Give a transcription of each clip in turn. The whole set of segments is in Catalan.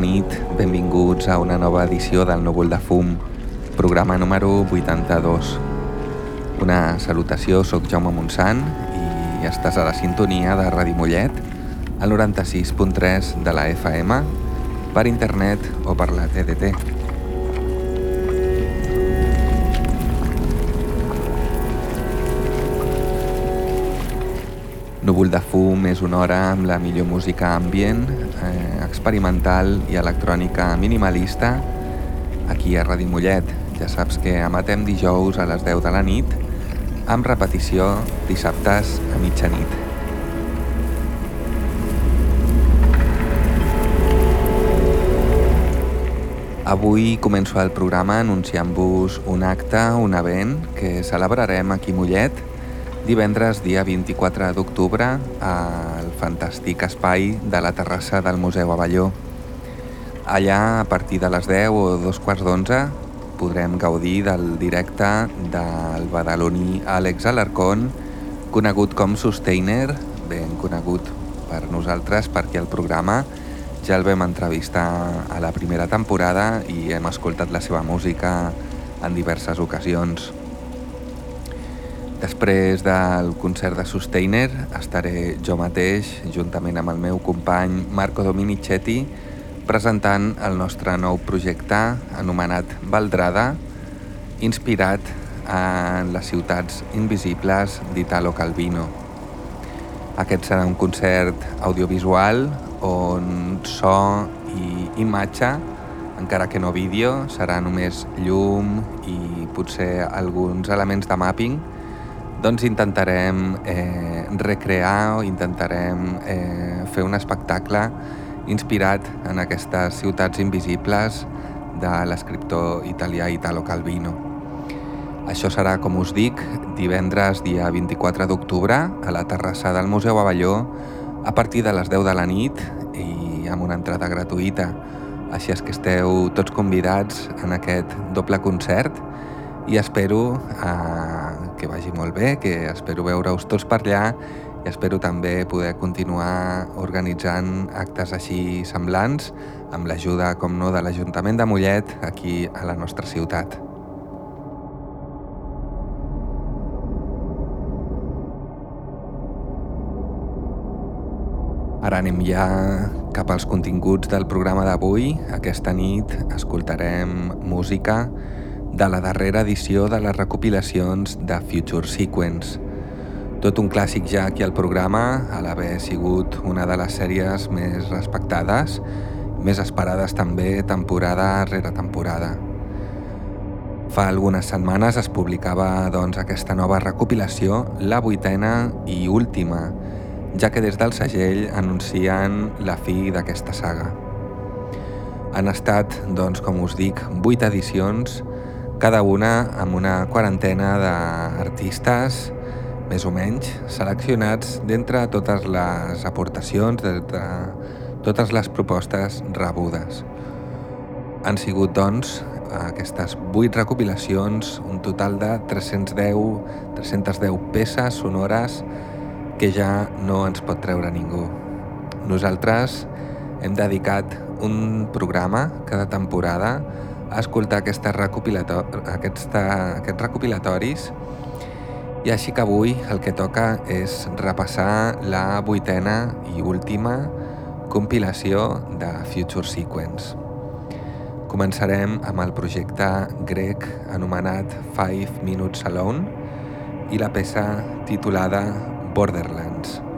Nit. Benvinguts a una nova edició del Núvol de Fum, programa número 82. Una salutació, sóc Jaume Montsant i estàs a la sintonia de Ràdio Mollet, al 96.3 de la FM, per internet o per la TDT. Núvol de fum és una hora amb la millor música ambient, eh, experimental i electrònica minimalista aquí a Ràdio Mollet. Ja saps que emetem dijous a les 10 de la nit amb repetició dissabtes a mitjanit. Avui començo el programa anunciant-vos un acte, un event que celebrarem aquí a Mollet divendres dia 24 d'octubre al fantàstic espai de la terrassa del Museu Avelló. Allà, a partir de les 10 o dos quarts d'onze, podrem gaudir del directe del badaloní Àlex Alarcón, conegut com Sustainer, ben conegut per nosaltres perquè el programa ja el vam entrevistar a la primera temporada i hem escoltat la seva música en diverses ocasions. Després del concert de Sustainer estaré jo mateix, juntament amb el meu company Marco Dominicetti, presentant el nostre nou projecte anomenat Valdrada, inspirat en les ciutats invisibles d'Italo Calvino. Aquest serà un concert audiovisual on so i imatge, encara que no vídeo, serà només llum i potser alguns elements de mapping, doncs intentarem eh, recrear o intentarem eh, fer un espectacle inspirat en aquestes ciutats invisibles de l'escriptor italià Italo Calvino. Això serà, com us dic, divendres dia 24 d'octubre a la terrassa del Museu Avelló a partir de les 10 de la nit i amb una entrada gratuïta. Així és que esteu tots convidats en aquest doble concert i espero eh, que vagi molt bé, que espero veure-us tots per allà i espero també poder continuar organitzant actes així semblants amb l'ajuda, com no, de l'Ajuntament de Mollet aquí a la nostra ciutat. Ara anem ja cap als continguts del programa d'avui. Aquesta nit escoltarem música de la darrera edició de les recopilacions de Future Sequence. Tot un clàssic ja aquí al programa, a l'haver sigut una de les sèries més respectades, més esperades també temporada rere temporada. Fa algunes setmanes es publicava doncs, aquesta nova recopilació, la vuitena i última, ja que des del segell anuncien la fi d'aquesta saga. Han estat, doncs, com us dic, vuit edicions cada una amb una quarantena d'artistes, més o menys, seleccionats d'entre totes les aportacions, d'entre totes les propostes rebudes. Han sigut, doncs, aquestes vuit recopilacions, un total de 310, 310 peces sonores que ja no ens pot treure ningú. Nosaltres hem dedicat un programa cada temporada escoltar aquesta recopilator aquesta, aquests recopilatoris i així que avui el que toca és repassar la vuitena i última compilació de Future Sequence. Començarem amb el projecte grec anomenat Five Minutes Alone i la peça titulada Borderlands.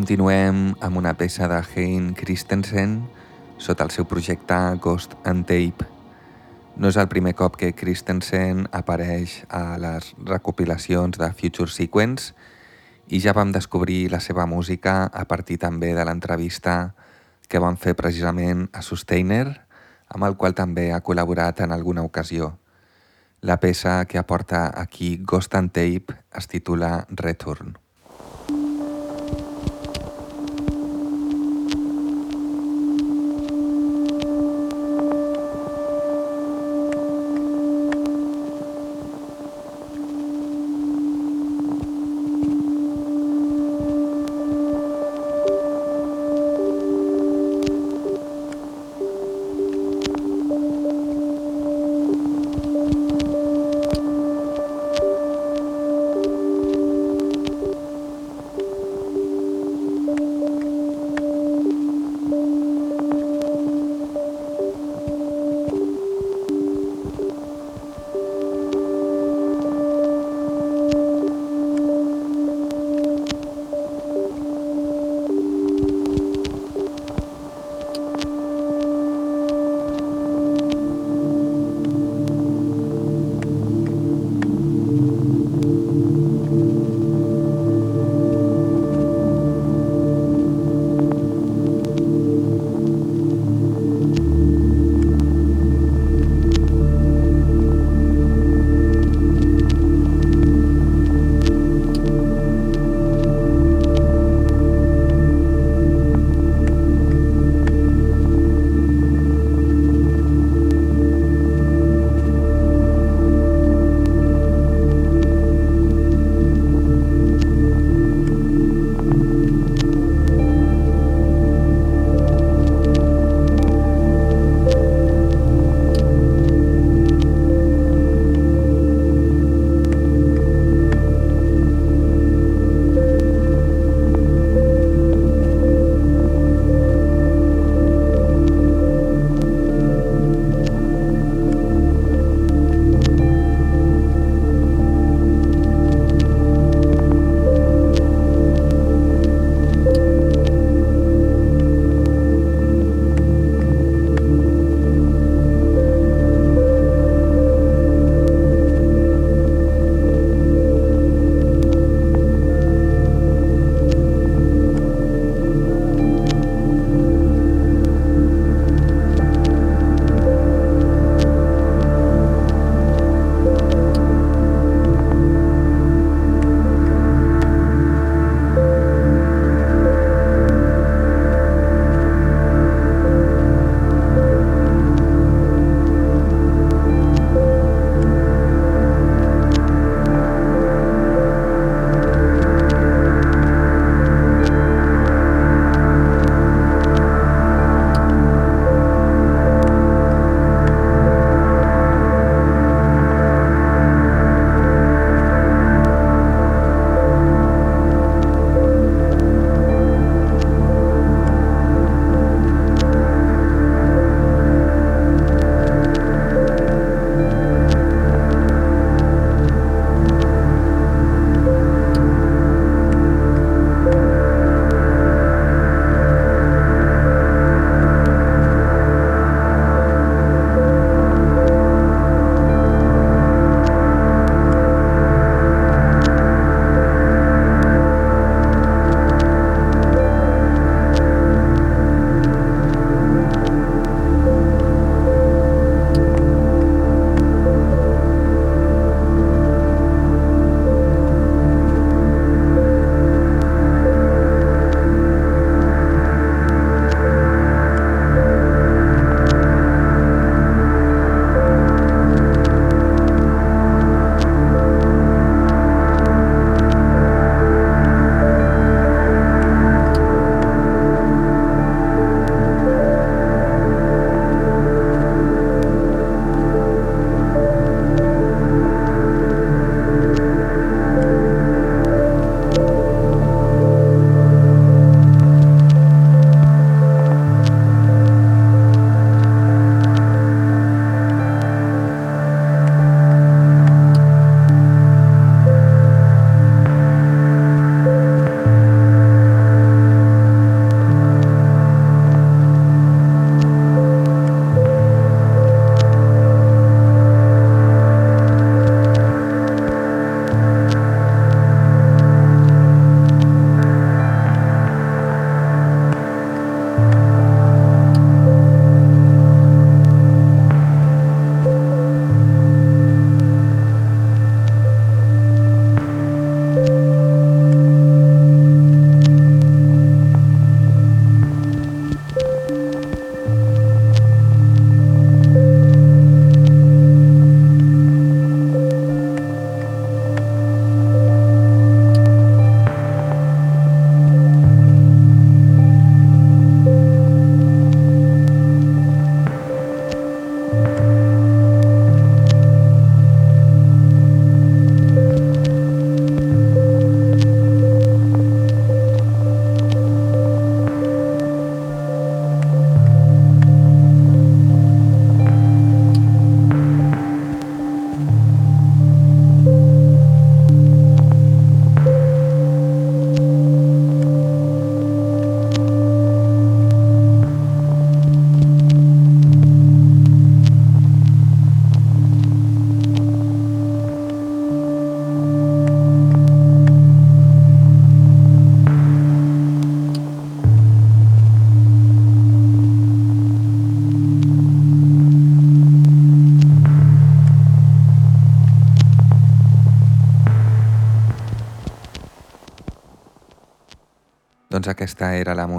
Continuem amb una peça de Hein Christensen sota el seu projecte Ghost and Tape. No és el primer cop que Christensen apareix a les recopilacions de Future Sequence i ja vam descobrir la seva música a partir també de l'entrevista que van fer precisament a Sustainer, amb el qual també ha col·laborat en alguna ocasió. La peça que aporta aquí Ghost and Tape es titula Return.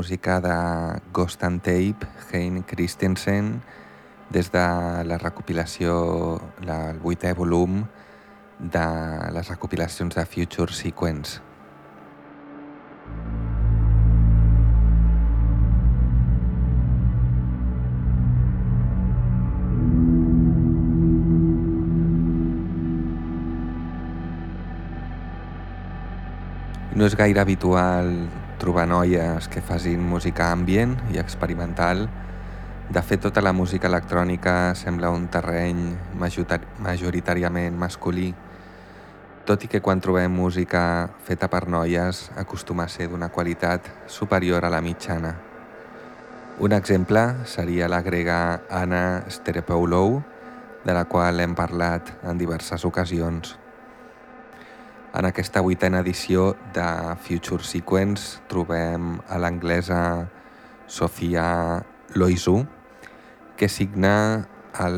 Música de Ghost and Tape, Hein Christensen, des de la recopilació, el vuitè volum de les recopilacions de Future Sequence. No és gaire habitual trobar noies que facin música ambient i experimental. De fet, tota la música electrònica sembla un terreny majoritàriament masculí, tot i que quan trobem música feta per noies acostuma a ser d'una qualitat superior a la mitjana. Un exemple seria la grega Anna Sterepoulou, de la qual hem parlat en diverses ocasions. En aquesta vuitena edició de Future Sequence trobem a l'anglesa Sofia Loisu, que signa el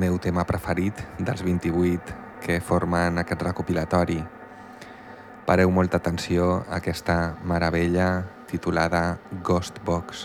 meu tema preferit dels 28 que formen aquest recopilatori. Pareu molta atenció a aquesta meravella titulada Ghost Box.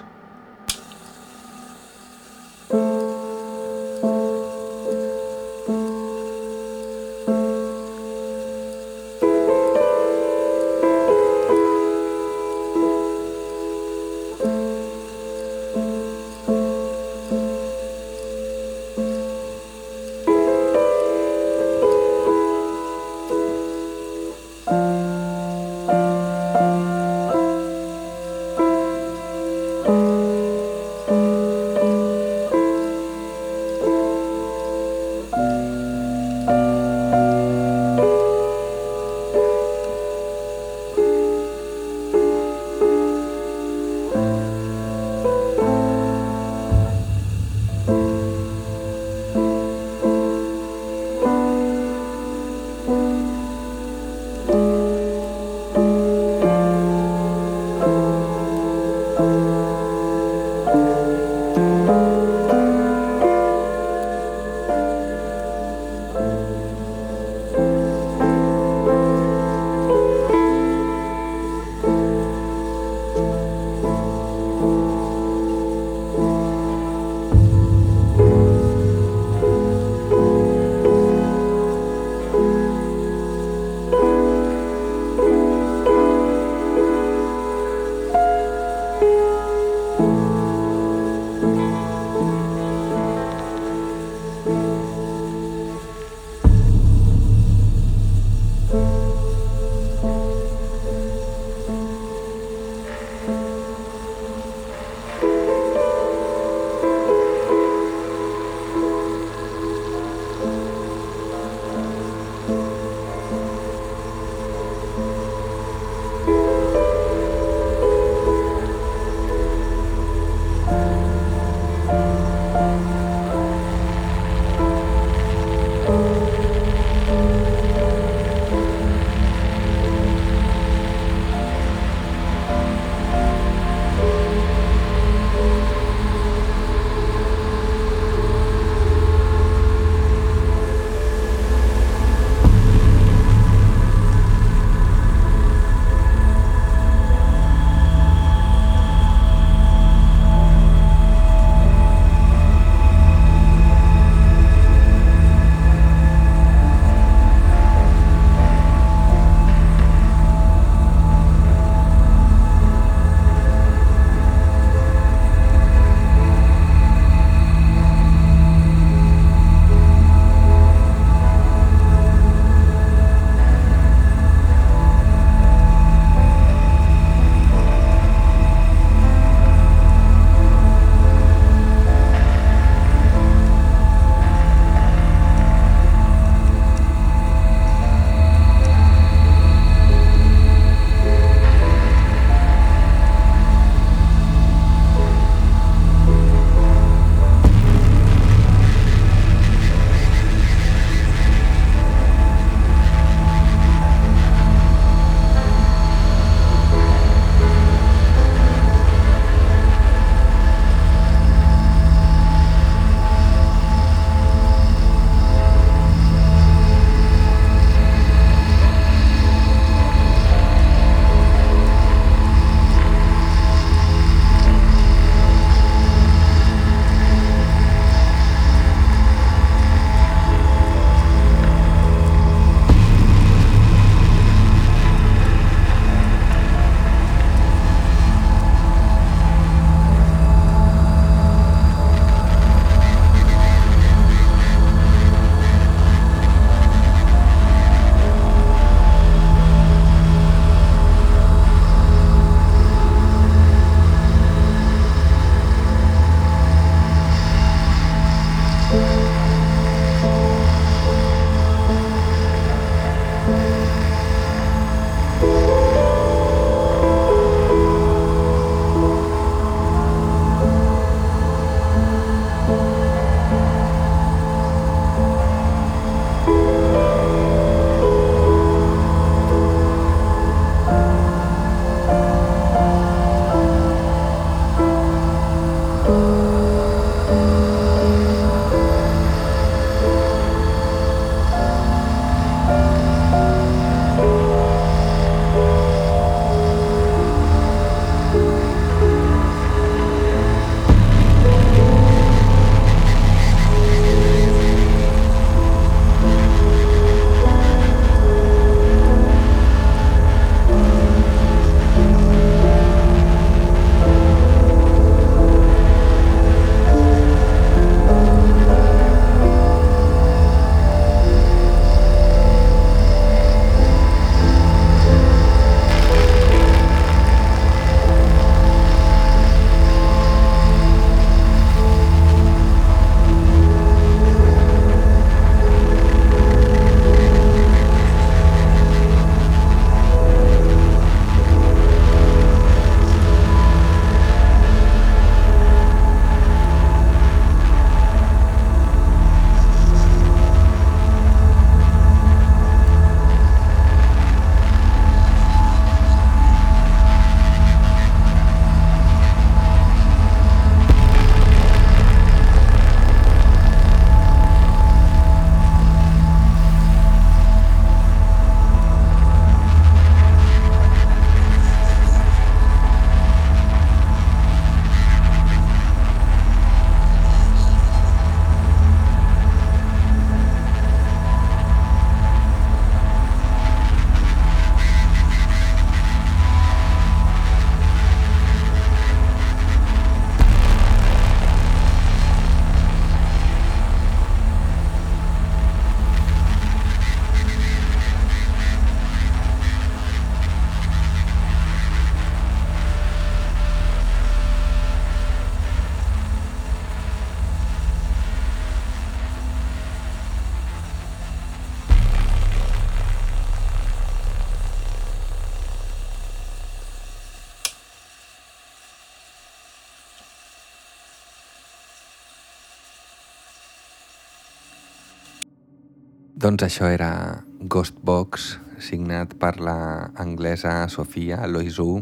Doncs això era Ghostbox, signat per la anglesa Sofia Loisu,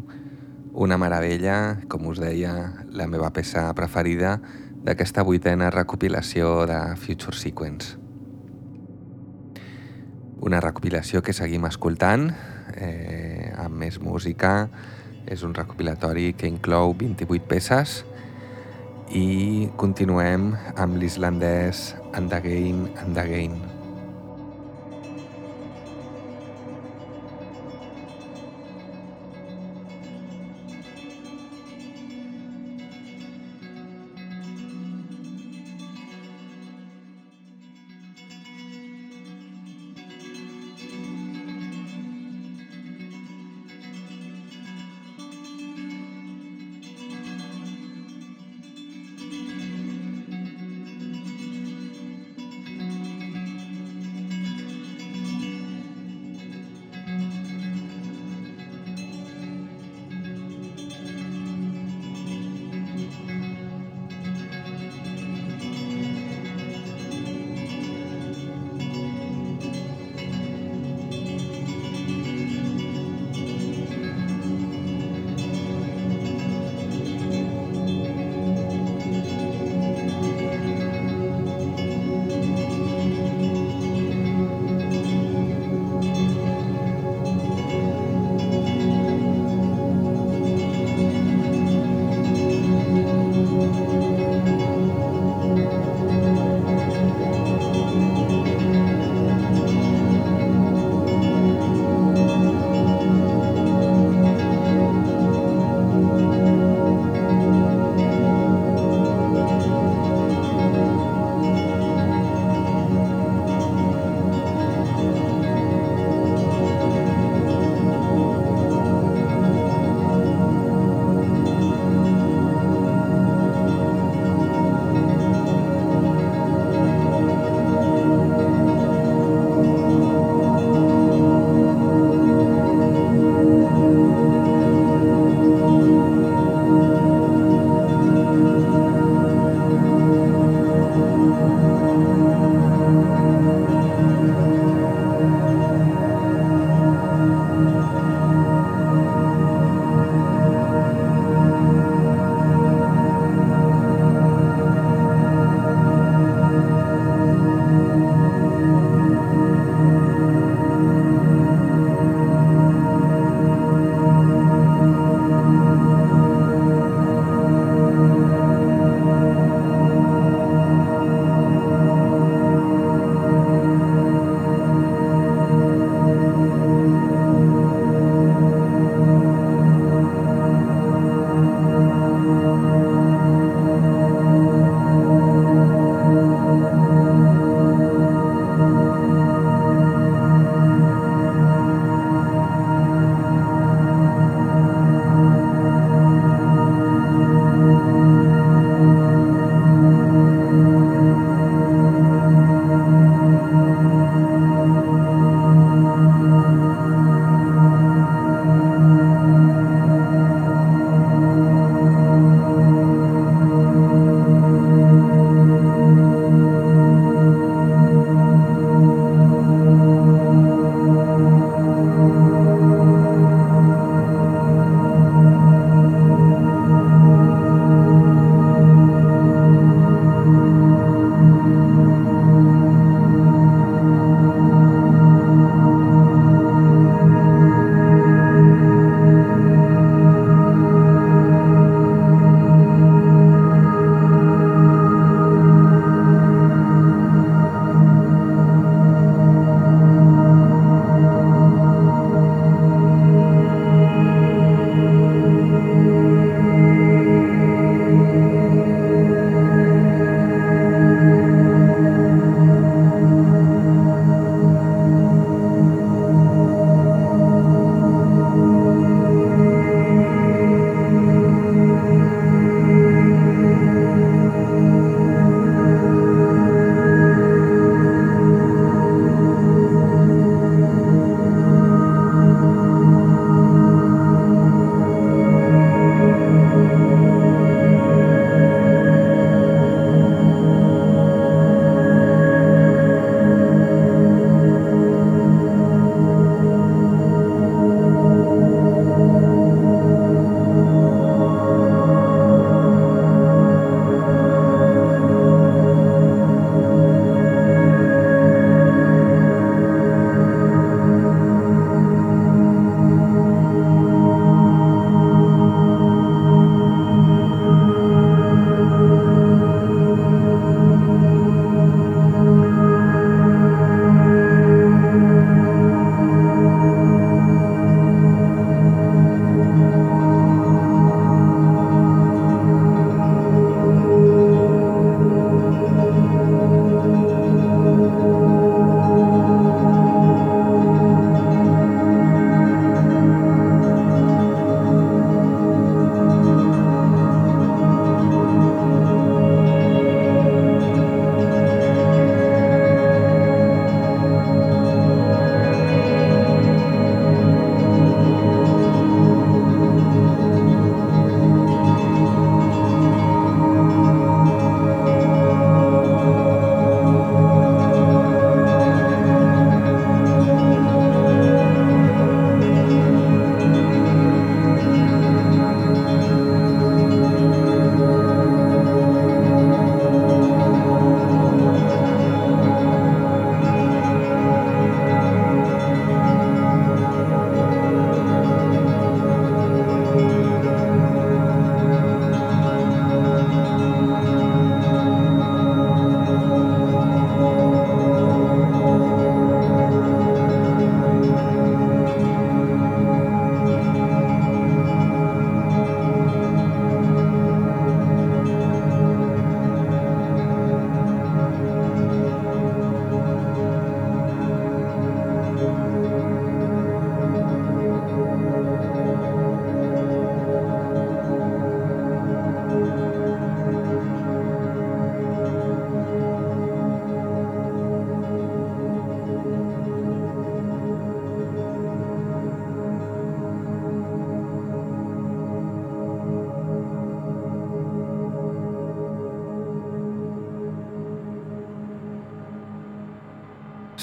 una meravella, com us deia, la meva peça preferida d'aquesta vuitena recopilació de Future Sequence. Una recopilació que seguim escoltant, eh, amb més música, és un recopilatori que inclou 28 peces i continuem amb l'islandès And Again and Again.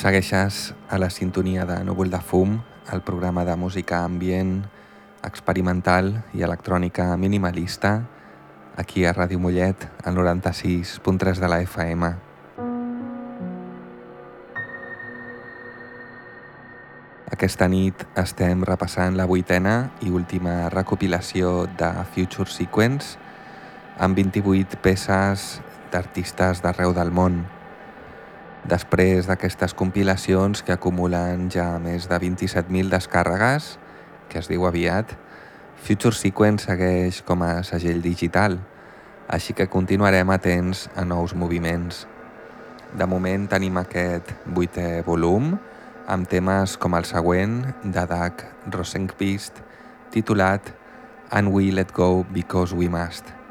Segueixes a la sintonia de Núvol de Fum, el programa de música ambient, experimental i electrònica minimalista, aquí a Ràdio Mollet, al 96.3 de la FM. Aquesta nit estem repassant la vuitena i última recopilació de Future Sequence amb 28 peces d'artistes d'arreu del món. Després d'aquestes compilacions que acumulen ja més de 27.000 descàrregues, que es diu aviat, Future Sequence segueix com a segell digital, així que continuarem atents a nous moviments. De moment tenim aquest vuitè volum, amb temes com el següent de Doug Rosenqvist, titulat And We Let Go Because We Must.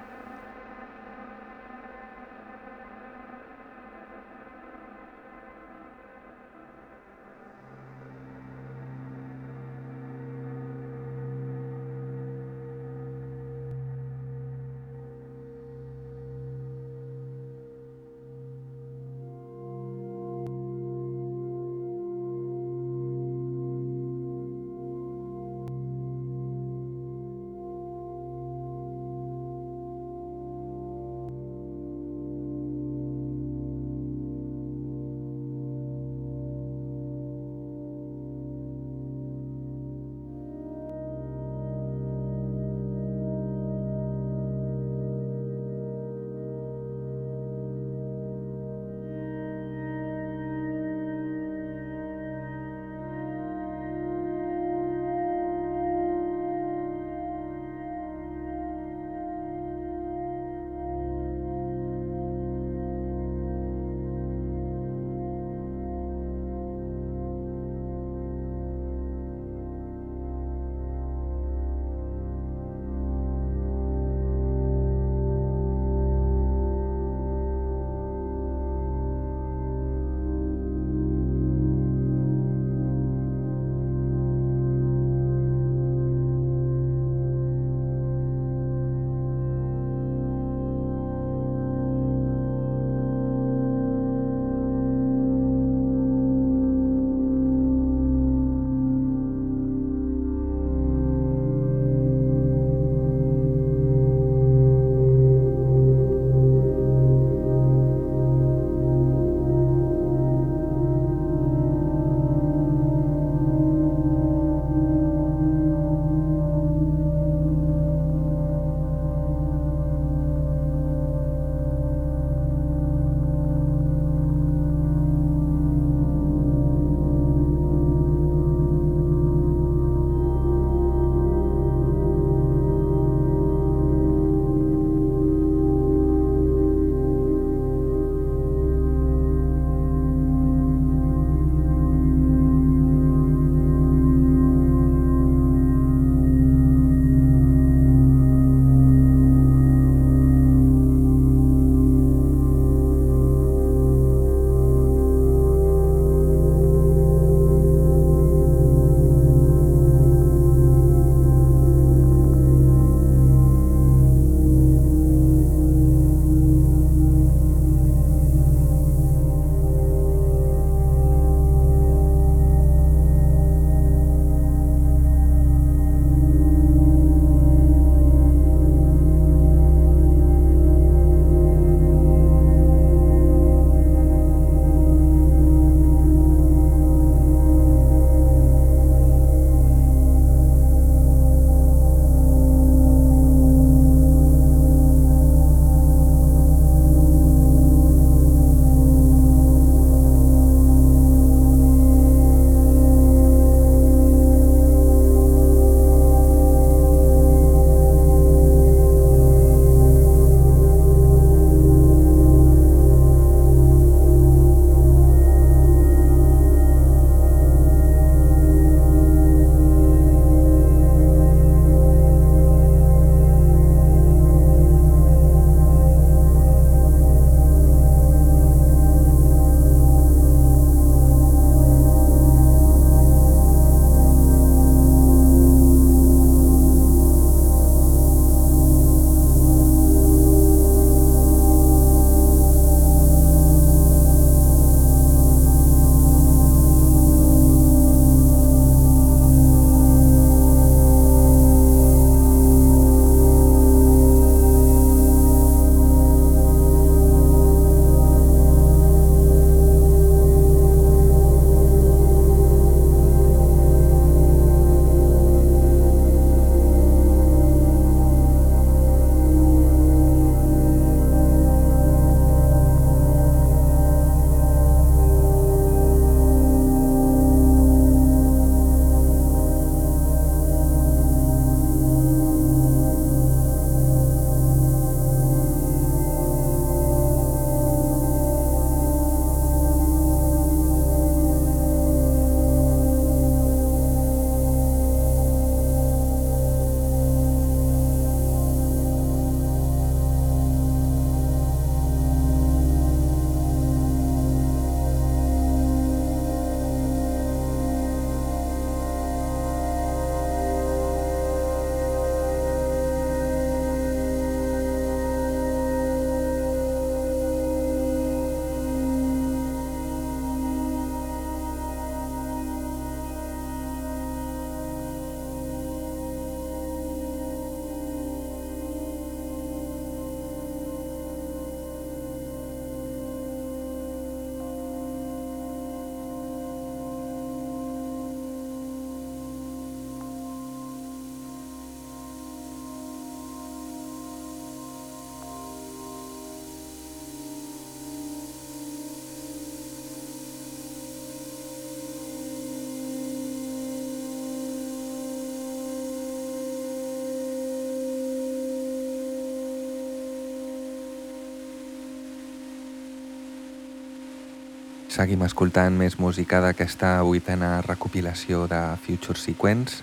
Seguim escoltant més música d'aquesta vuitena recopilació de Future Sequence,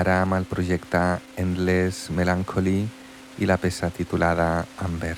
ara amb el projecte Endless Melancholy i la peça titulada Amber.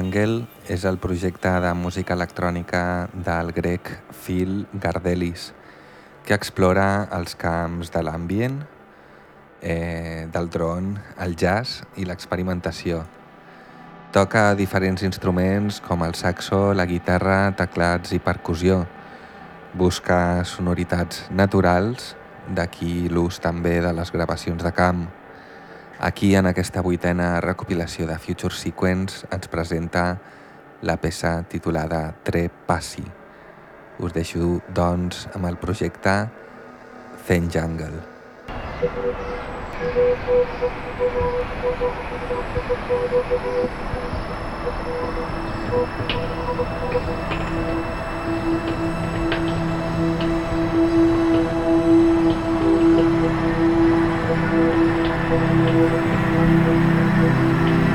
Jungle és el projecte de música electrònica del grec Phil Gardelis, que explora els camps de l'ambient, eh, del dron, el jazz i l'experimentació. Toca diferents instruments com el saxo, la guitarra, teclats i percussió. Busca sonoritats naturals, d'aquí l'ús també de les gravacions de camp. Aquí, en aquesta vuitena recopilació de Future Sequence, ens presenta la peça titulada Tre Passi. Us deixo, doncs, amb el projecte Zen Jungle. Thank you. thank you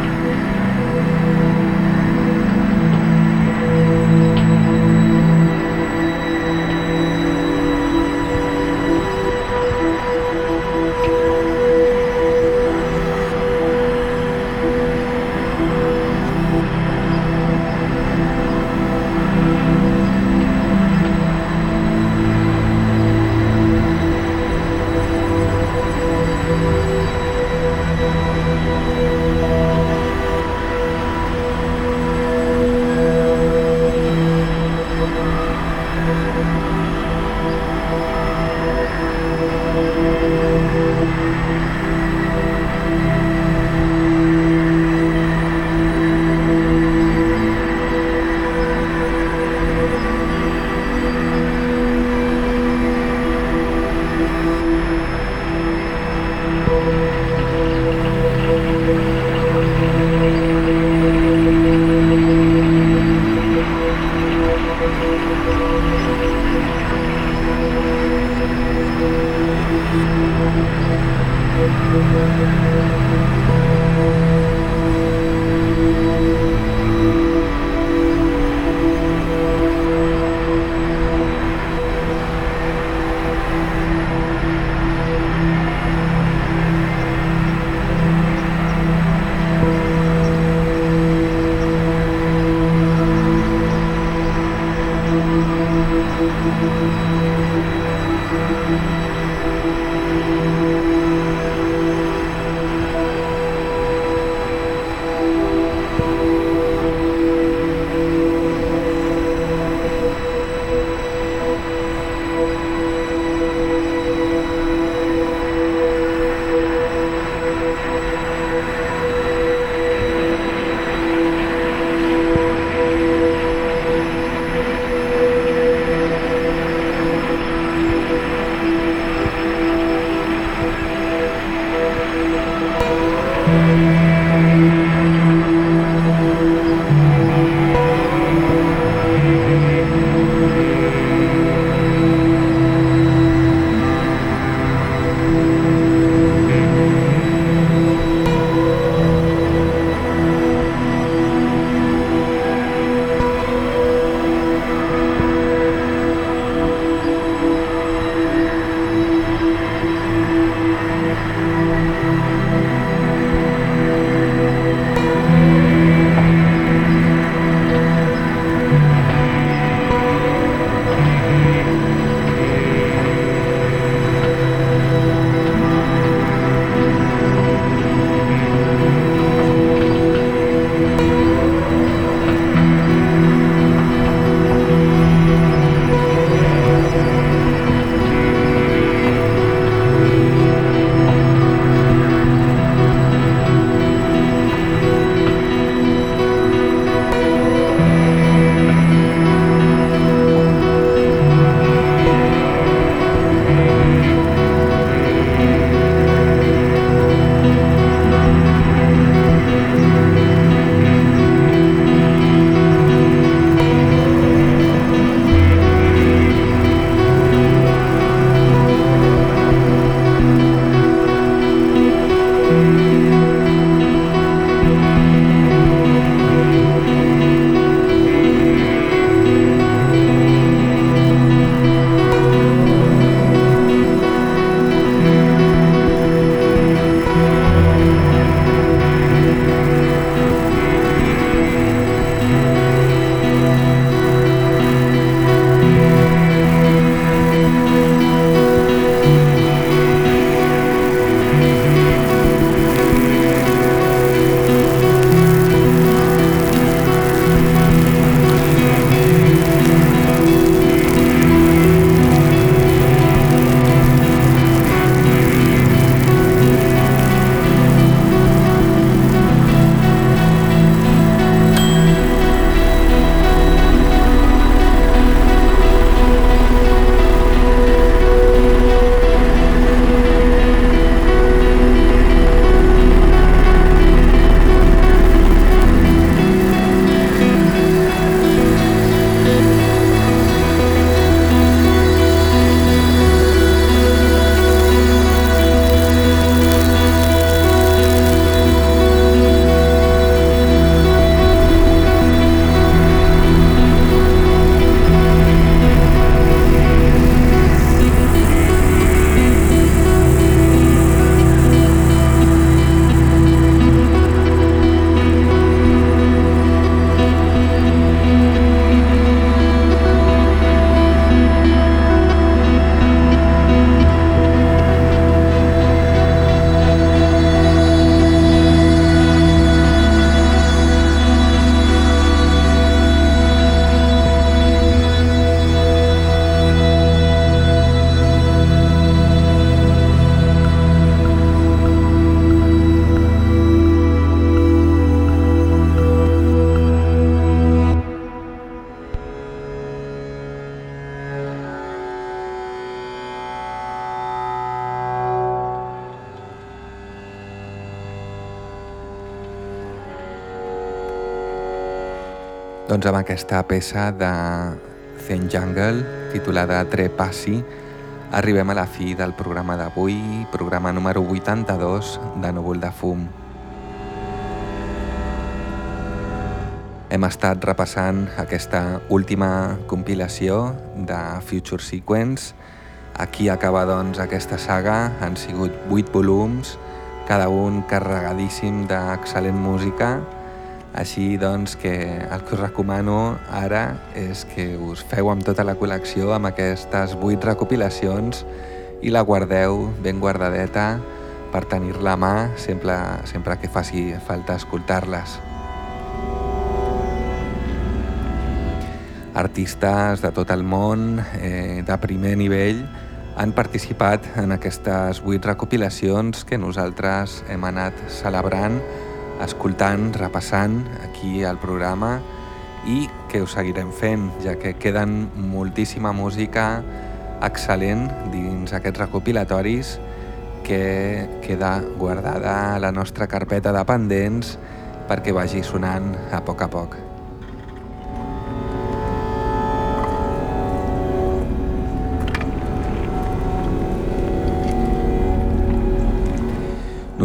Doncs amb aquesta peça de Zen Jungle, titulada Trepassi, arribem a la fi del programa d'avui, programa número 82 de Núvol de Fum. Hem estat repassant aquesta última compilació de Future Sequence. Aquí acaba doncs aquesta saga, han sigut 8 volums, cada un carregadíssim d'excel·lent música, així doncs que el que us recomano ara és que us feu amb tota la col·lecció amb aquestes 8 recopilacions i la guardeu ben guardadeta per tenir-la a mà sempre, sempre que faci falta escoltar-les. Artistes de tot el món, eh, de primer nivell, han participat en aquestes 8 recopilacions que nosaltres hem anat celebrant escoltant, repassant aquí al programa i que ho seguirem fent, ja que queden moltíssima música excel·lent dins aquests recopilatoris que queda guardada a la nostra carpeta de pendents perquè vagi sonant a poc a poc.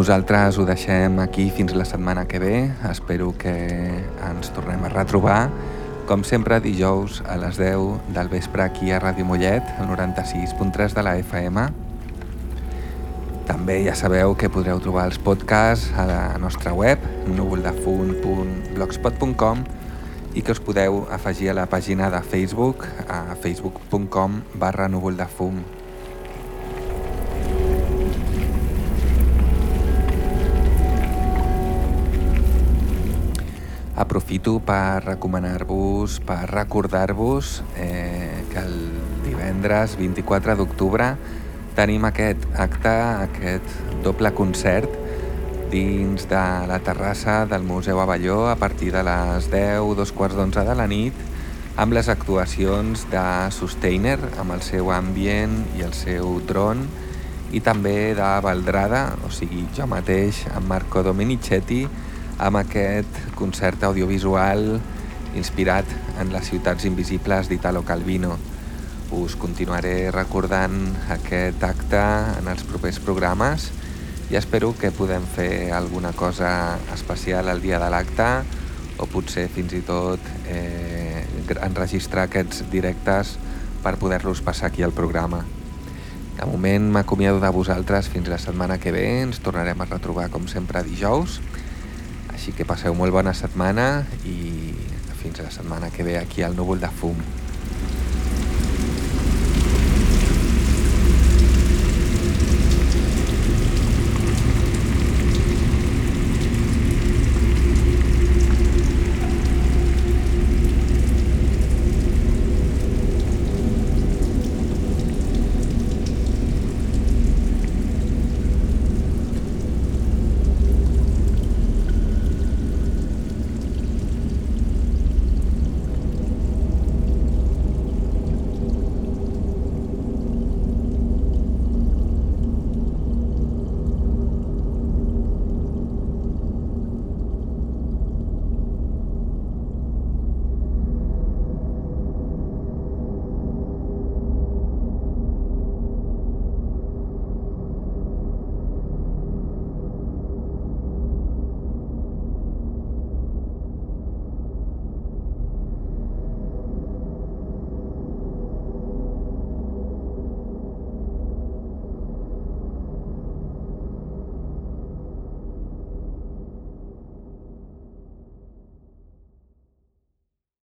Nosaltres ho deixem aquí fins la setmana que ve. Espero que ens tornem a retrobar. Com sempre, dijous a les 10 del vespre aquí a Ràdio Mollet, al 96.3 de la FM. També ja sabeu que podreu trobar els podcasts a la nostra web, núvoldefum.blogspot.com i que us podeu afegir a la pàgina de Facebook a facebook.com barra núvoldefum. Aprofito per recomanar-vos, per recordar-vos eh, que el divendres 24 d'octubre tenim aquest acte, aquest doble concert dins de la terrassa del Museu Avelló a partir de les 10, dos quarts d'onze de la nit amb les actuacions de Sustainer amb el seu ambient i el seu dron i també de Valdrada, o sigui, jo mateix, amb Marco Dominicetti, amb aquest concert audiovisual inspirat en les ciutats invisibles d'Italo Calvino. Us continuaré recordant aquest acte en els propers programes i espero que podem fer alguna cosa especial el dia de l'acte o potser fins i tot eh, enregistrar aquests directes per poder-los passar aquí al programa. De moment m'acomiado de vosaltres fins la setmana que ve, ens tornarem a retrobar com sempre dijous així que passeu molt bona setmana i fins a la setmana que ve aquí al Núvol de Fum.